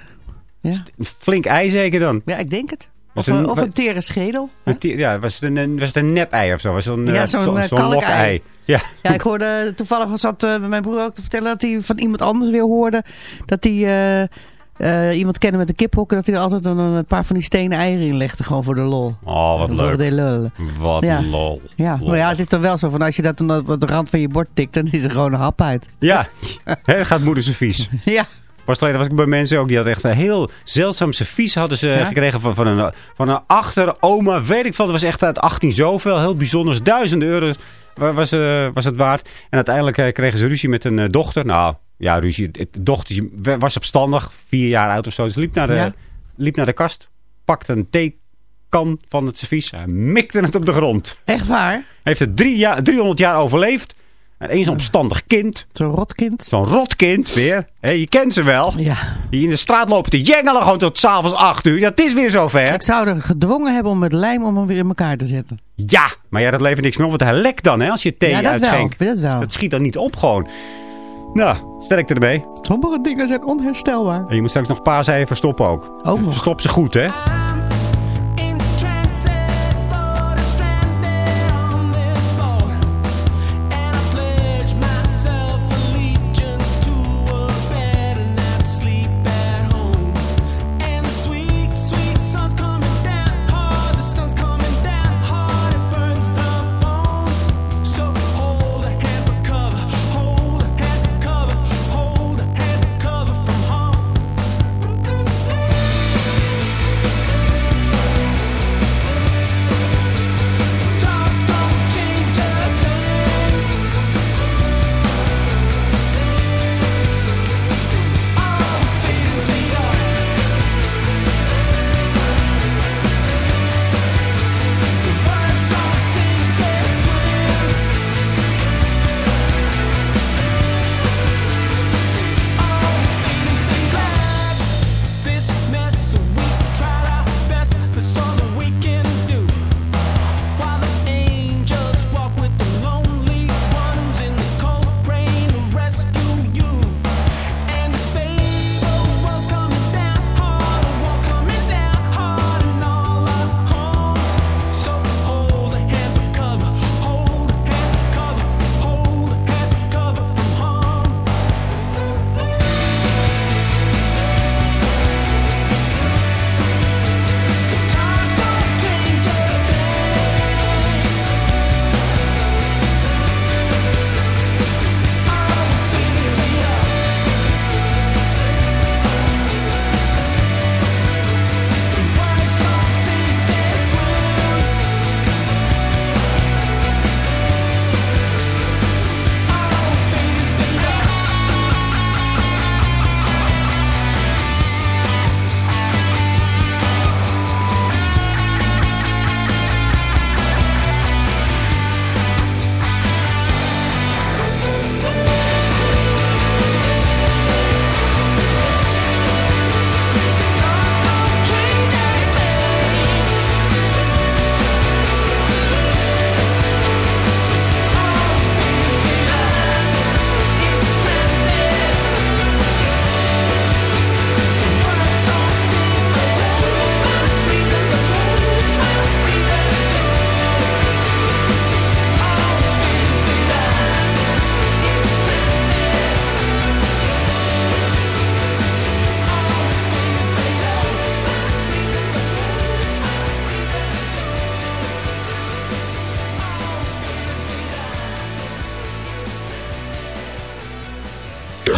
Ja. Flink ei zeker dan. ja, ik denk het. Of, een- een, of een tere schedel. Een Ja, was het een, was het een nep-ei of zo? Was een, Ja, eh, zo'n, zo- eh, kalkei. lok-ei? Ja. Ja, ik hoorde toevallig zat eh, mijn broer ook te vertellen dat hij van iemand anders weer hoorde dat hij eh, eh, iemand kende met een kiphokken, dat hij er altijd een, een paar van die stenen eieren in legde, gewoon voor de lol. Oh, wat voor leuk. de lul. Wat Ja. lol. Ja, maar ja, het is dan wel zo van als je dat dan op de rand van je bord tikt, dan is er gewoon een hap uit. Ja, gaat moeder servies. Ja. Pas geleden was ik bij mensen ook, die hadden echt een heel zeldzaam servies hadden ze Ja? gekregen van, van, een, van een achteroma, weet ik veel. Dat was echt uit 18 zoveel, heel bijzonder. Duizenden euro's wa- was, eh, was het waard. En uiteindelijk eh, kregen ze ruzie met een dochter. Nou, ja, ruzie. Het dochtertje wa- was opstandig, vier jaar oud of zo. Dus liep naar de, Ja. liep naar de kast, pakte een theekan van het servies. Hij mikte het op de grond. Echt waar? Heeft het drie jaar, 300 jaar overleefd. En eens een opstandig kind. Zo'n rotkind. Zo'n rotkind weer. Hé, je kent ze wel. Ja. Die in de straat lopen te jengelen gewoon tot s'avonds 8 uur. Het is weer zover. Ik zou er gedwongen hebben om met lijm om hem weer in elkaar te zetten. Ja, maar ja, dat levert niks meer op. Want hij lekt dan, hè, als je thee ja, dat uitschenkt. wel. Dat wel. Dat schiet dan niet op gewoon. Nou, sterkte ermee. Sommige dingen zijn onherstelbaar. En je moet straks nog paaseieren verstoppen ook. Ook nog. Verstop ze goed, hè.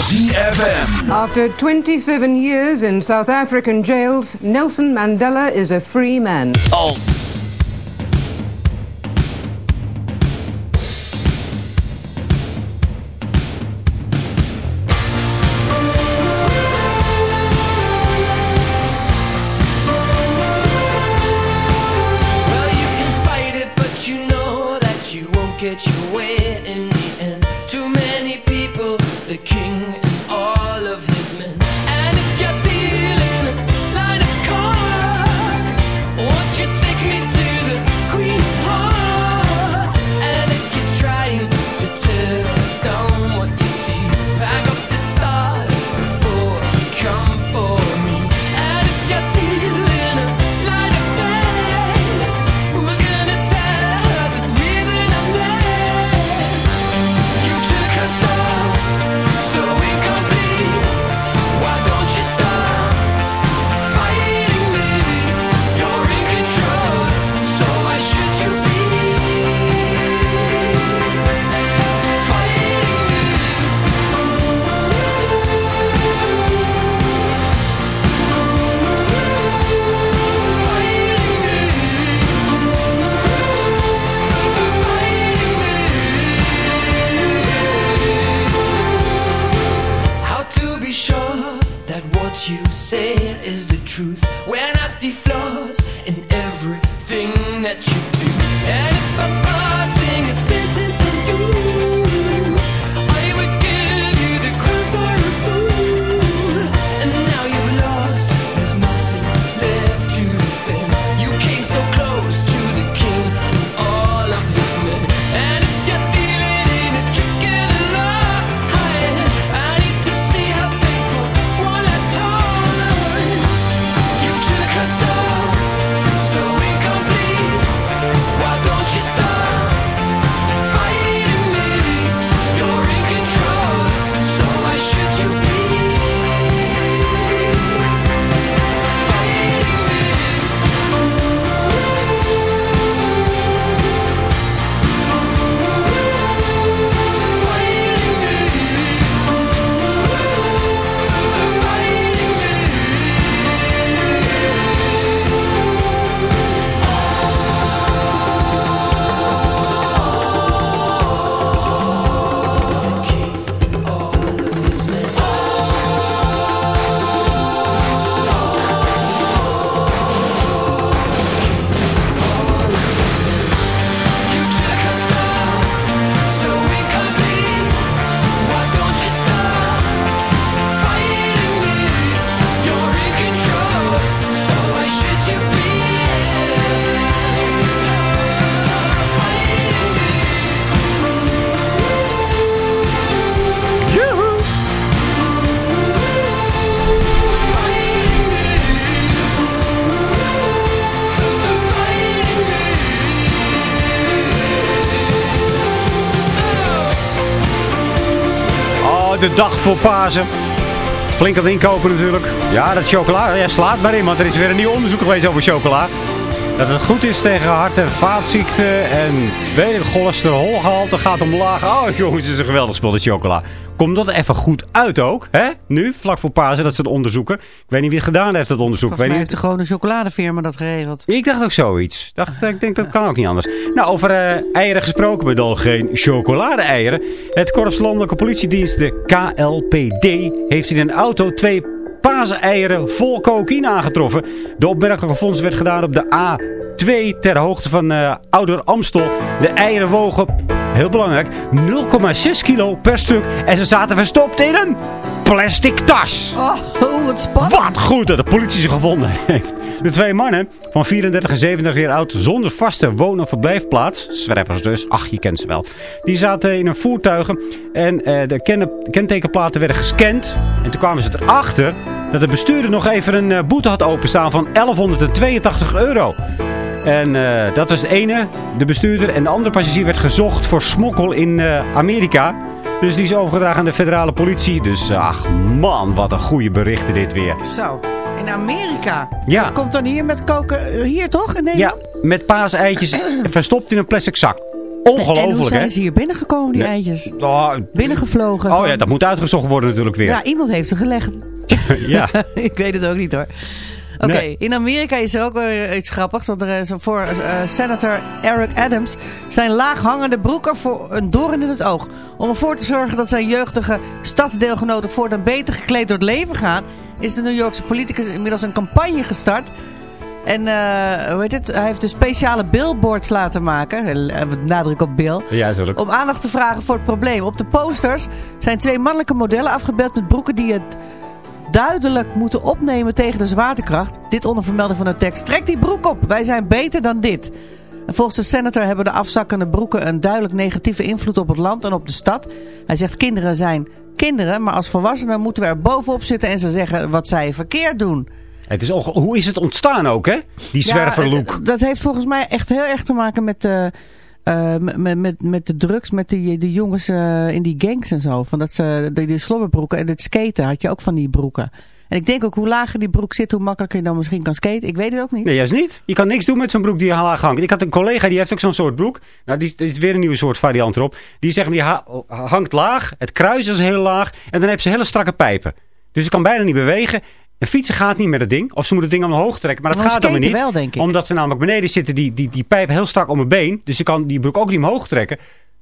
ZFM. After 27 years in South African jails, Nelson Mandela is a free man. Al dag voor Pasen. Flink aan inkopen natuurlijk. Ja, dat chocola. Ja, slaat maar in, want er is weer een nieuw onderzoek geweest over chocola. Dat het goed is tegen hart- en vaatziekten en weet ik, cholesterolgehalte gaat omlaag. Oh jongens, het is een geweldig spul, de chocola. Komt dat even goed uit ook, hè? Nu, vlak voor Pasen, dat ze het onderzoeken. Ik weet niet wie het gedaan heeft, dat onderzoek. Volgens mij heeft de gewone chocoladefirma dat geregeld. Ik dacht ook zoiets. Dacht, ik denk dat kan ook niet anders. Nou, over eh, eieren gesproken, maar dan geen chocolade-eieren. Het Korps Landelijke Politiedienst, de KLPD, heeft in een auto twee paaseieren vol cocaïne aangetroffen. De opmerkelijke fonds werd gedaan op de A2 ter hoogte van eh Ouder Amstel. De eieren wogen, heel belangrijk, 0,6 kilo per stuk. En ze zaten verstopt in een plastic tas. Oh, wat spannend. Wat goed dat de politie ze gevonden heeft. De twee mannen van 34 en 37 jaar oud zonder vaste woon- of verblijfplaats, zwervers dus, ach je kent ze wel, die zaten in een voertuigen en eh, de ken kentekenplaten werden gescand. En toen kwamen ze erachter dat de bestuurder nog even een eh, boete had openstaan van 1182 euro. En eh, dat was de ene, de bestuurder. En de andere passagier werd gezocht voor smokkel in Amerika. Dus die is overgedragen aan de federale politie. Dus ach man, wat een goede berichten dit weer. Zo, in Amerika. Ja. Dat komt dan hier met koken, hier toch, in Ja, Nederland? met paaseitjes verstopt in een plastic zak. Ongelooflijk, En hoe zijn hè? ze hier binnengekomen, die Nee. eitjes? Oh, Binnengevlogen. oh ja, dat moet uitgezocht worden natuurlijk weer. Ja, iemand heeft ze gelegd. ja. ik weet het ook niet hoor. Oké, Nee. in Amerika is er ook weer iets grappigs. Dat er is voor eh, senator Eric Adams zijn laaghangende broeken voor een doorn in het oog. Om ervoor te zorgen dat zijn jeugdige stadsdeelgenoten voortaan beter gekleed door het leven gaan... is de New Yorkse politicus inmiddels een campagne gestart... En eh, hoe heet het? hij heeft dus speciale billboards laten maken. Eh, Nadruk op Bill. Ja, natuurlijk. Om aandacht te vragen voor het probleem. Op de posters zijn twee mannelijke modellen afgebeeld met broeken die het duidelijk moeten opnemen tegen de zwaartekracht. Dit onder vermelding van de tekst. Trek die broek op, wij zijn beter dan dit. En volgens de senator hebben de afzakkende broeken een duidelijk negatieve invloed op het land en op de stad. Hij zegt kinderen zijn kinderen, maar als volwassenen moeten we er bovenop zitten en ze zeggen wat zij verkeerd doen. Het is Hoe is het ontstaan ook, hè? Die zwerverlook. Ja, dat heeft volgens mij echt heel erg te maken met, eh, eh, met, met, met de drugs, met die, die jongens eh, in die gangs en zo. Van dat ze, die, die slobberbroeken en het skaten had je ook van die broeken. En ik denk ook hoe lager die broek zit, hoe makkelijker je dan misschien kan skaten. Ik weet het ook niet. Nee, juist niet. Je kan niks doen met zo'n broek die laag hangt. Ik had een collega die heeft ook zo'n soort broek. Nou, die is, er is weer een nieuwe soort variant erop. Die zegt, die ha- hangt laag. Het kruis is heel laag. En dan heb ze hele strakke pijpen. Dus ze kan bijna niet bewegen. En fietsen gaat niet met het ding. Of ze moet het ding omhoog trekken. Maar dat Maar gaat dan niet. wel, denk ik. Omdat ze namelijk beneden zitten. Die, die, die pijp heel strak om mijn been. Dus ze kan die broek ook niet omhoog trekken.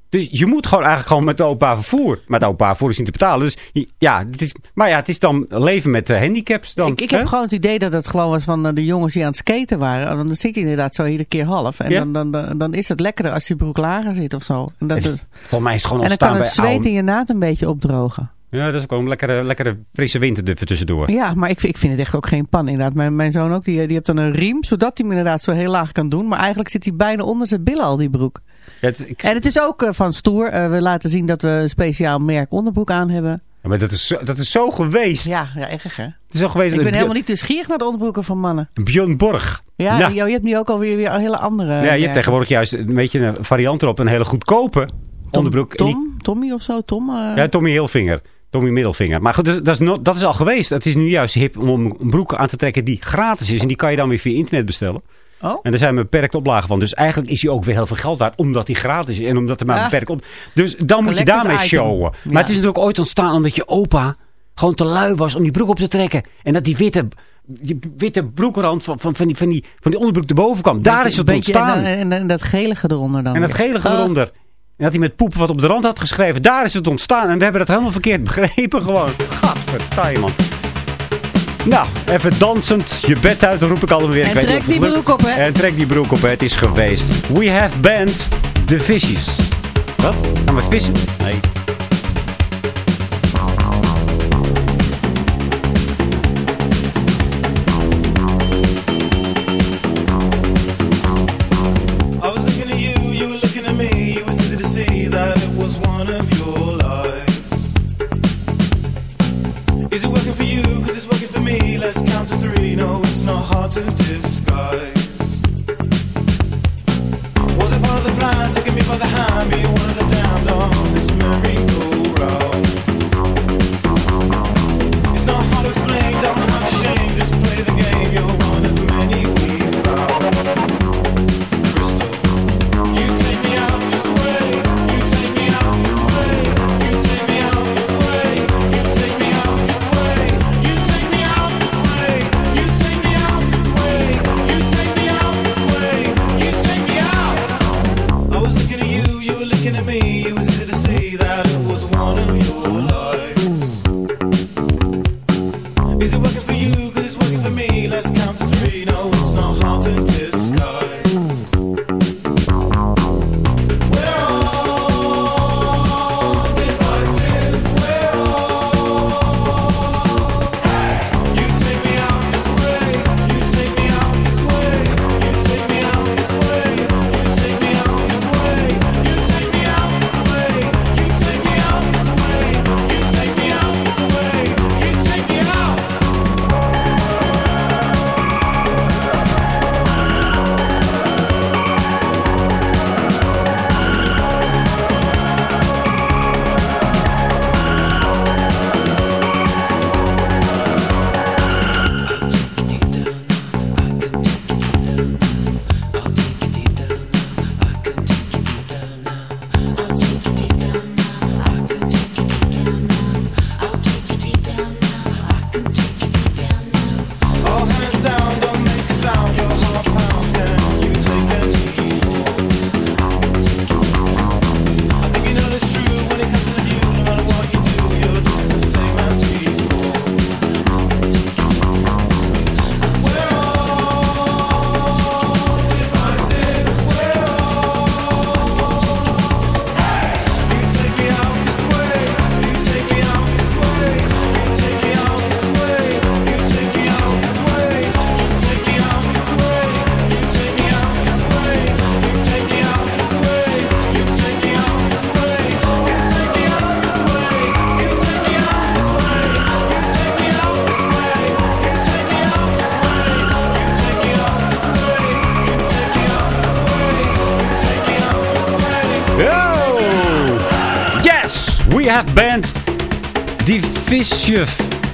Dus je moet gewoon eigenlijk gewoon met het openbaar vervoer. Maar het openbaar vervoer is niet te betalen. Dus je- ja, het is, maar ja, het is dan leven met eh, handicaps. Dan, Ik, ik heb gewoon het idee dat het gewoon was van eh, de jongens die aan het skaten waren. Want Dan zit je inderdaad zo iedere keer half. En Ja. dan, dan, dan, dan is het lekkerder als die broek lager zit of zo. En, dat, Het- Volgens mij is het gewoon en dan kan ontstaan het bij zweet oude... in je naad een beetje opdrogen. Ja, dat is ook wel een lekkere, lekkere frisse winter er tussendoor. Ja, maar ik, vind- ik vind het echt ook geen pan inderdaad. Mijn, mijn zoon ook, die, die heeft dan een riem, zodat hij hem inderdaad zo heel laag kan doen. Maar eigenlijk zit hij bijna onder zijn billen al, die broek. Ja, het- ik- En het is ook eh, van stoer. Eh, we laten zien dat we een speciaal merk onderbroek aan hebben. Ja, maar dat is, zo, dat is zo geweest. Ja, ja echt hè. Het is zo geweest. Ik ben helemaal niet nieuwsgierig naar de onderbroeken van mannen. Björn Borg. Ja, je hebt nu ook alweer weer een hele andere Ja, je hebt tegenwoordig juist een beetje een variant erop. Een hele goedkope onderbroek. Die- Tom, Tommy of zo, Tom. eh, Ja, Tommy Hilfinger. Tommy Middelvinger. Maar goed, dus dat is, no- dat is al geweest. Het is nu juist hip om een broek aan te trekken die gratis is. En die kan je dan weer via internet bestellen. Oh. En daar zijn beperkte oplagen van. Dus eigenlijk is hij ook weer heel veel geld waard. Omdat hij gratis is. En omdat er maar Ah. beperkt op. Dus dan moet je daarmee item. showen. Ja. Maar het is natuurlijk ooit ontstaan omdat je opa gewoon te lui was om die broek op te trekken. En dat die witte, die witte broekrand van, van, van, die, van, die, van die onderbroek erboven kwam. Daar beetje- is het ontstaan. En, en, en dat gelige eronder dan. En dat gelige Ah. eronder. En dat hij met poep wat op de rand had geschreven. Daar is het ontstaan. En we hebben dat helemaal verkeerd begrepen gewoon. Gadverdaai man. Nou, even dansend je bed uit, dan roep ik allemaal weer. En trek die broek op, hè. En trek die broek op, hè. het is geweest. We have band The Fishes. Wat? Gaan we vissen? Nee.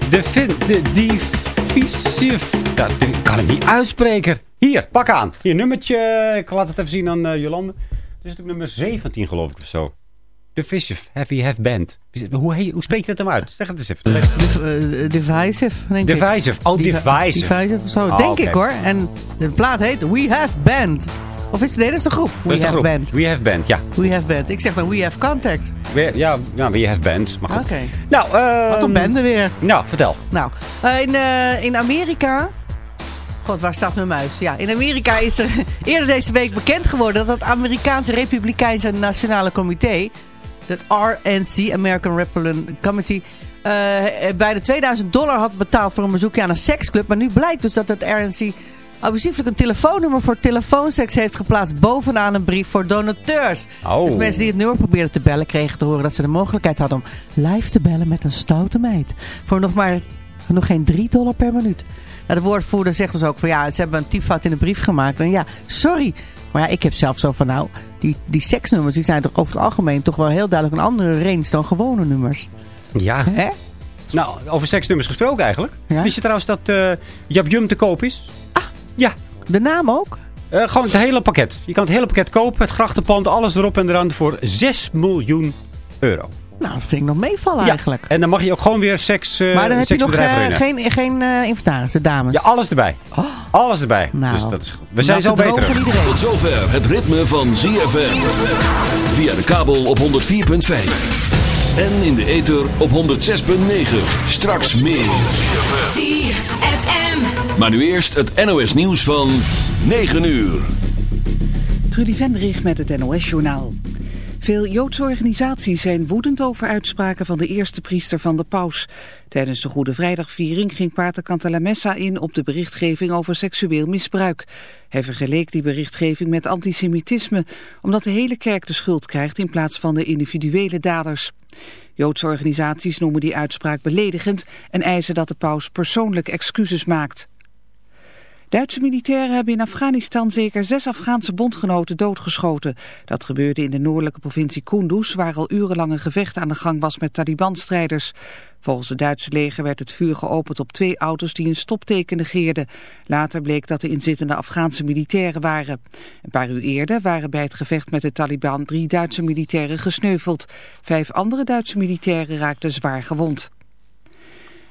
De fin, de Divisive. Dat ik kan het niet uitspreken. Hier, pak aan. Hier, nummertje. Ik laat het even zien aan eh, Jolande. Dit is natuurlijk nummer 17 geloof ik of zo. Divisive, Heavy Have Band. Hoe, heet- hoe spreek je dat nou uit? Zeg het eens even. Zeg. Div- eh, divisive, denk ik. Divisive. Oh, Divi- Divisive. Divisive zo, Oh, denk ik hoor. En de plaat heet We Have Band. Of is het, nee, dat is de groep. We Dat de Have groep. Band. We Have Band, ja. We Have Band. Ik zeg dan We Have Contact. We, ja, ja, We Have Band. Maar goed. Oké. Nou, ehm, Wat een bende weer. Nou, vertel. Nou, eh, in, eh, in Amerika... God, waar staat mijn muis? Ja, in Amerika is er eerder deze week bekend geworden... dat het Amerikaanse Republikeinse Nationale Comité... het RNC, American Republican Committee... eh, bijna 2000 dollar had betaald voor een bezoekje aan een seksclub. Maar nu blijkt dus dat het RNC abusieflijk een telefoonnummer voor telefoonseks heeft geplaatst... bovenaan een brief voor donateurs. Oh. Dus mensen die het nummer probeerden te bellen... kregen te horen dat ze de mogelijkheid hadden om live te bellen met een stoute meid. Voor nog maar nog geen 3 dollar per minuut. Nou, de woordvoerder zegt dus ook van ja, ze hebben een typfout in de brief gemaakt. En ja, sorry. Maar ja, ik heb zelf zo van nou, die, die seksnummers die zijn toch over het algemeen toch wel heel duidelijk een andere range dan gewone nummers. Ja. Hè? Nou, over seksnummers gesproken eigenlijk. Ja? Wist je trouwens dat eh Jap Jum te koop is? Ja. De naam ook? Eh, gewoon het hele pakket. Je kan het hele pakket kopen. Het grachtenpand, alles erop en eraan voor 6 miljoen euro. Nou, dat vind ik nog meevallen eigenlijk. En dan mag je ook gewoon weer seks, eh maar dan heb je nog eh, geen, geen eh, inventaris, de dames. Ja, alles erbij. Alles erbij. Nou. dus dat is, goed. we zijn zo beter. Tot zover het ritme van ZFM. Via de kabel op 104.5. En in de ether op 106.9. Straks meer. ZFM. Maar nu eerst het NOS nieuws van 9 uur. Trudy Vendrich met het NOS-journaal. Veel Joodse organisaties zijn woedend over uitspraken van de eerste priester van de paus. Tijdens de Goede Vrijdagviering ging pater Cantalamessa in op de berichtgeving over seksueel misbruik. Hij vergeleek die berichtgeving met antisemitisme, omdat de hele kerk de schuld krijgt in plaats van de individuele daders. Joodse organisaties noemen die uitspraak beledigend en eisen dat de paus persoonlijk excuses maakt. Duitse militairen hebben in Afghanistan zeker zes Afghaanse bondgenoten doodgeschoten. Dat gebeurde in de noordelijke provincie Kunduz, waar al urenlang een gevecht aan de gang was met Taliban-strijders. Volgens het Duitse leger werd het vuur geopend op twee auto's die een stopteken negeerden. Later bleek dat de inzittende Afghaanse militairen waren. Een paar uur eerder waren bij het gevecht met de Taliban drie Duitse militairen gesneuveld. Vijf andere Duitse militairen raakten zwaar gewond.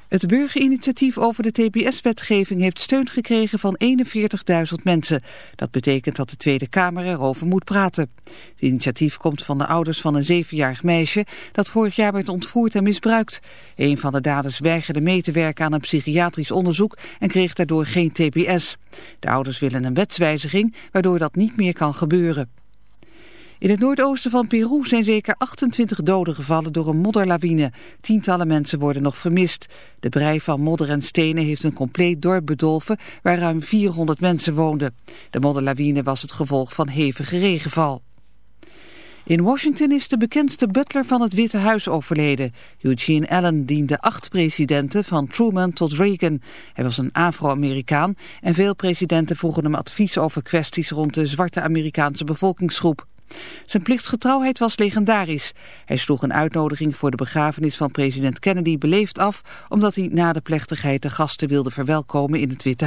Het burgerinitiatief over de TBS-wetgeving heeft steun gekregen van 41.000 mensen. Dat betekent dat de Tweede Kamer erover moet praten. Het initiatief komt van de ouders van een zevenjarig meisje dat vorig jaar werd ontvoerd en misbruikt. Een van de daders weigerde mee te werken aan een psychiatrisch onderzoek en kreeg daardoor geen TBS. De ouders willen een wetswijziging waardoor dat niet meer kan gebeuren. In het noordoosten van Peru zijn zeker 28 doden gevallen door een modderlawine. Tientallen mensen worden nog vermist. De brei van modder en stenen heeft een compleet dorp bedolven waar ruim 400 mensen woonden. De modderlawine was het gevolg van hevige regenval. In Washington is de bekendste butler van het Witte Huis overleden. Eugene Allen diende acht presidenten van Truman tot Reagan. Hij was een Afro-Amerikaan en veel presidenten vroegen hem advies over kwesties rond de zwarte Amerikaanse bevolkingsgroep. Zijn plichtsgetrouwheid was legendarisch. Hij sloeg een uitnodiging voor de begrafenis van president Kennedy beleefd af... omdat hij na de plechtigheid de gasten wilde verwelkomen in het Witte